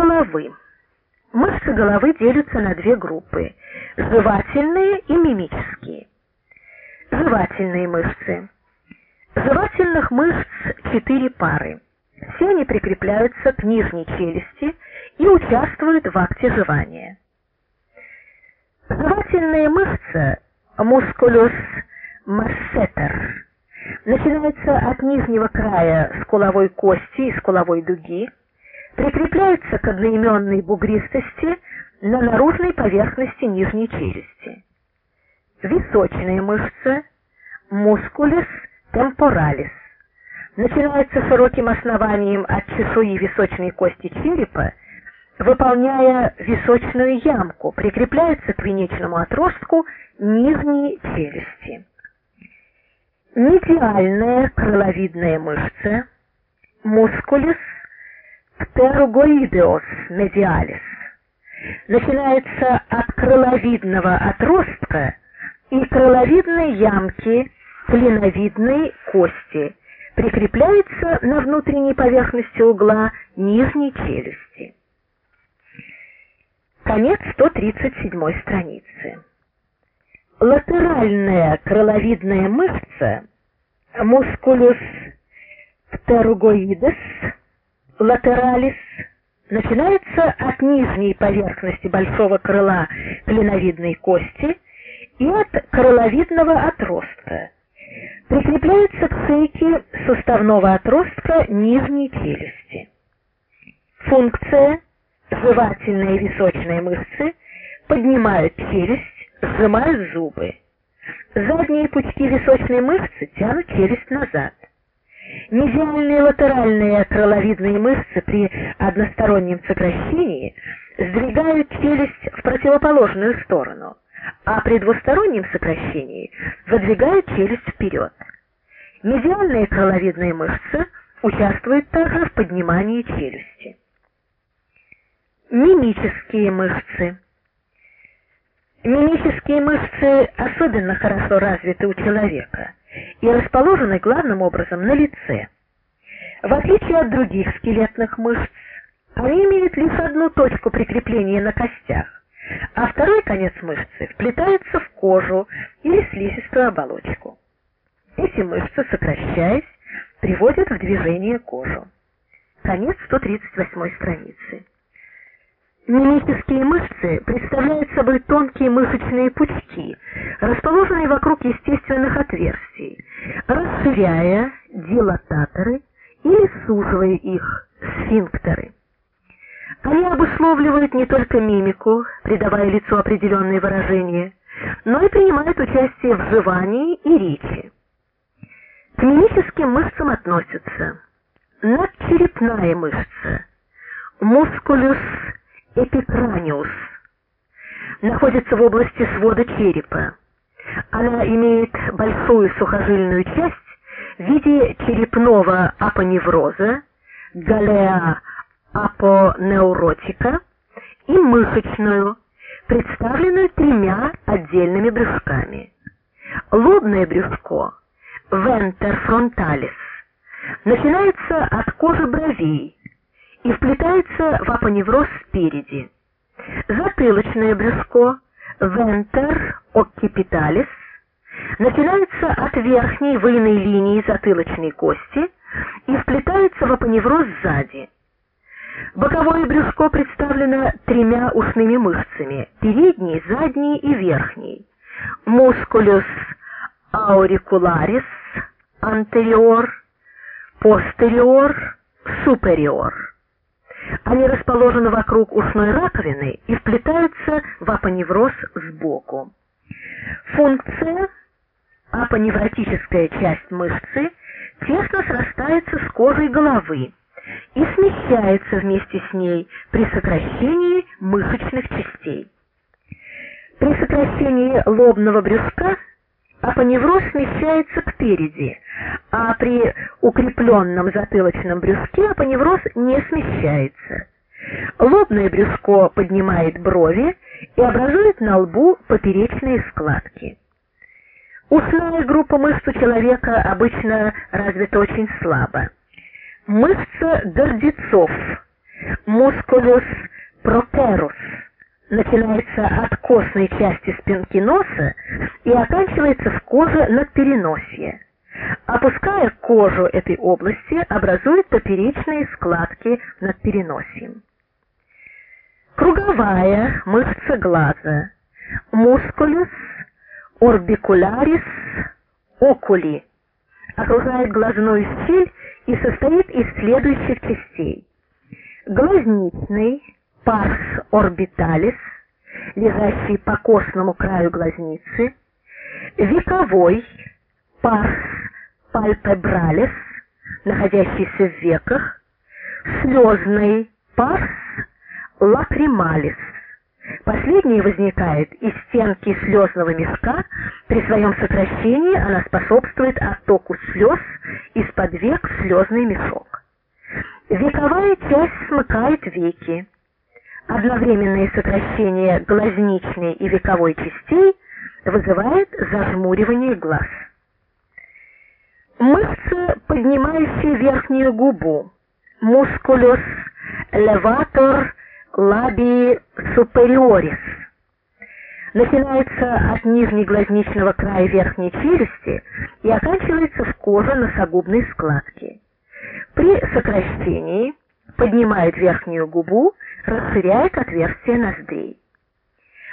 головы. Мышцы головы делятся на две группы – жевательные и мимические. Жевательные мышцы. Жевательных мышц четыре пары. Все они прикрепляются к нижней челюсти и участвуют в акте жевания. Жевательные мышцы мускулюс массетер начинаются от нижнего края скуловой кости и скуловой дуги, прикрепляются к одноименной бугристости на наружной поверхности нижней челюсти. Височные мышцы мускулис темпоралис начинаются широким основанием от чешуи височной кости черепа, выполняя височную ямку, прикрепляются к венечному отростку нижней челюсти. Медиальная крыловидная мышца мускулис птерогоидеос медиалис начинается от крыловидного отростка и крыловидной ямки клиновидной кости, прикрепляется на внутренней поверхности угла нижней челюсти. Конец 137 страницы. Латеральная крыловидная мышца мускулюс птерогоидес латералис начинается от нижней поверхности большого крыла клиновидной кости и от крыловидного отростка. Прикрепляется к шейке суставного отростка нижней челюсти. Функция жевательные височные мышцы поднимают челюсть, сжимают зубы. Задние пучки височной мышцы тянут челюсть назад. Медиальные латеральные крыловидные мышцы при одностороннем сокращении сдвигают челюсть в противоположную сторону, а при двустороннем сокращении выдвигают челюсть вперед. Медиальные крыловидные мышцы участвуют также в поднимании челюсти. Мимические мышцы. Мимические мышцы особенно хорошо развиты у человека и расположены главным образом на лице. В отличие от других скелетных мышц, они имеют лишь одну точку прикрепления на костях, а второй конец мышцы вплетается в кожу или слизистую оболочку. Эти мышцы, сокращаясь, приводят в движение кожу. Конец 138 страницы. Мимические мышцы представляют собой тонкие мышечные пучки, расположенные вокруг естественных отверстий, расширяя дилататоры или суживая их сфинктеры. Они обусловливают не только мимику, придавая лицу определенные выражения, но и принимают участие в жевании и речи. К мимическим мышцам относятся надчерепная мышца, мускулюс эпикраниус. Находится в области свода черепа. Она имеет большую сухожильную часть в виде черепного апоневроза, галеа апонеуротика и мышечную, представленную тремя отдельными брюшками. Лобное брюшко, вентер фронталис, начинается от кожи бровей, и вплетается в апоневроз спереди. Затылочное брюшко, вентер оккипиталис, начинается от верхней выйной линии затылочной кости и вплетается в апоневроз сзади. Боковое брюшко представлено тремя ушными мышцами – передней, задней и верхней. Мускулюс аурикуларис, антериор, постериор, супериор. Они расположены вокруг ушной раковины и вплетаются в апоневроз сбоку. Функция апоневротическая часть мышцы тесно срастается с кожей головы и смещается вместе с ней при сокращении мышечных частей. При сокращении лобного брюшка апоневроз смещается кпереди, а при укрепленном затылочном брюшке апоневроз не смещается. Лобное брюшко поднимает брови и образует на лбу поперечные складки. Ушная группа мышц у человека обычно развита очень слабо. Мышца гордецов, мускулюс протерус начинается от костной части спинки носа и оканчивается в коже над переносием. Опуская кожу этой области, образует поперечные складки над переносием. Круговая мышца глаза. Мускулюс орбикулярис окули. Окружает глазную щель и состоит из следующих частей. Глазничный парс орбиталис, лежащий по костному краю глазницы, вековой парс пальпебралис, находящийся в веках, слезный парс лакрималис. Последний возникает из стенки слезного мешка. При своем сокращении она способствует оттоку слез из-под век в слезный мешок. Вековая часть смыкает веки. Одновременное сокращение глазничной и вековой частей вызывает зажмуривание глаз. Мышца, поднимающая верхнюю губу, мускулюс леватор лабии супериорис, начинается от нижнеглазничного края верхней челюсти и оканчивается в коже носогубной складки. При сокращении поднимает верхнюю губу, расширяет отверстие ноздрей.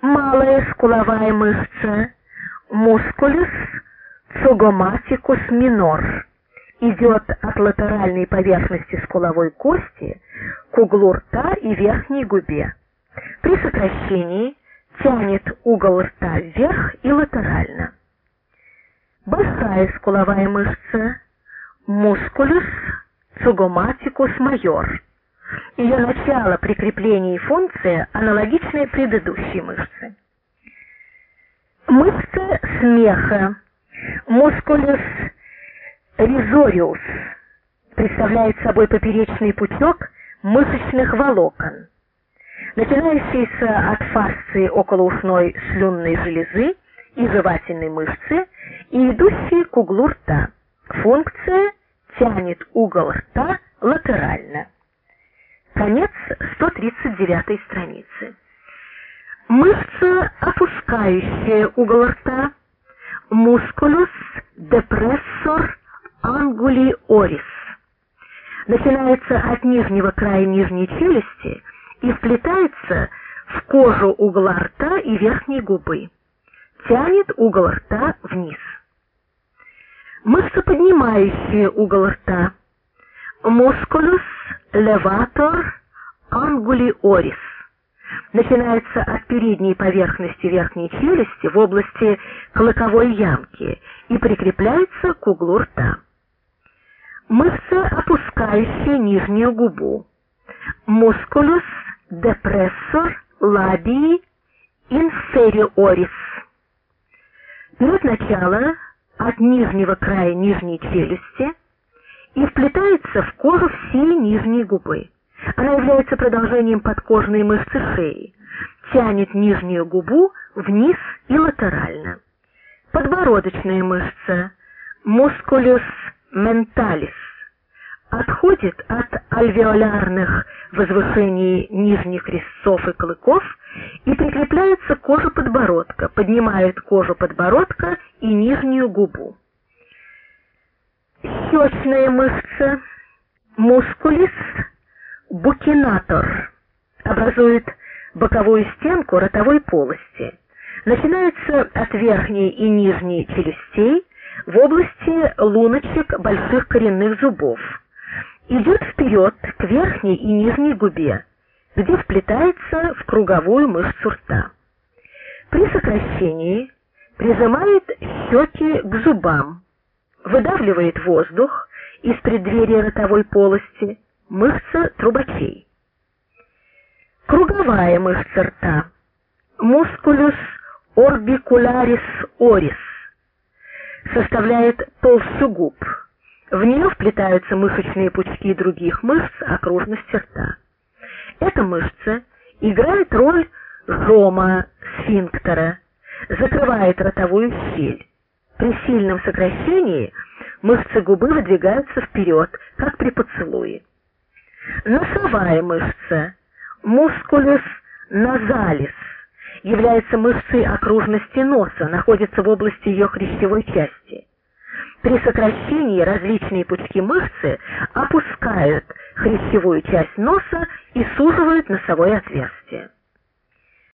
Малая скуловая мышца, мускулюс цугоматикус минор, идет от латеральной поверхности скуловой кости к углу рта и верхней губе. При сокращении тянет угол рта вверх и латерально. Большая скуловая мышца, мускулюс цугоматикус майор. Ее начало прикрепления и функция аналогичны предыдущей мышце. Мышца смеха, мускулюс ризориус, представляет собой поперечный пучок мышечных волокон, начинающийся от фасции околоушной слюнной железы и жевательной мышцы и идущий к углу рта. Функция тянет угол рта латерально. Конец 139 страницы. Мышца, опускающая угол рта, мускулус депрессор ангули орис. Начинается от нижнего края нижней челюсти и вплетается в кожу угла рта и верхней губы. Тянет угол рта вниз. Мышца, поднимающая угол рта. Мускулус леватор ангули орис. Начинается от передней поверхности верхней челюсти в области клыковой ямки и прикрепляется к углу рта. Мышца, опускающая нижнюю губу. Мускулус депрессор лабии инфериорис. Берет начало от нижнего края нижней челюсти и вплетается в кожу всей нижней губы. Она является продолжением подкожной мышцы шеи, тянет нижнюю губу вниз и латерально. Подбородочная мышца, мускулюс менталис, отходит от альвеолярных возвышений нижних резцов и клыков и прикрепляется к коже подбородка, поднимает кожу подбородка и нижнюю губу. Щечная мышца, мускулис букинатор, образует боковую стенку ротовой полости. Начинается от верхней и нижней челюстей в области луночек больших коренных зубов. Идет вперед к верхней и нижней губе, где вплетается в круговую мышцу рта. При сокращении прижимает щеки к зубам, выдавливает воздух из преддверия ротовой полости, мышца трубочей. Круговая мышца рта, мускулюс орбикулярис орис, составляет толщу губ. В нее вплетаются мышечные пучки других мышц окружности рта. Эта мышца играет роль жома сфинктера, закрывает ротовую щель. При сильном сокращении мышцы губы выдвигаются вперед, как при поцелуе. Носовая мышца мускулюс назалис является мышцей окружности носа, находится в области ее хрящевой части. При сокращении различные пучки мышцы опускают хрящевую часть носа и суживают носовое отверстие.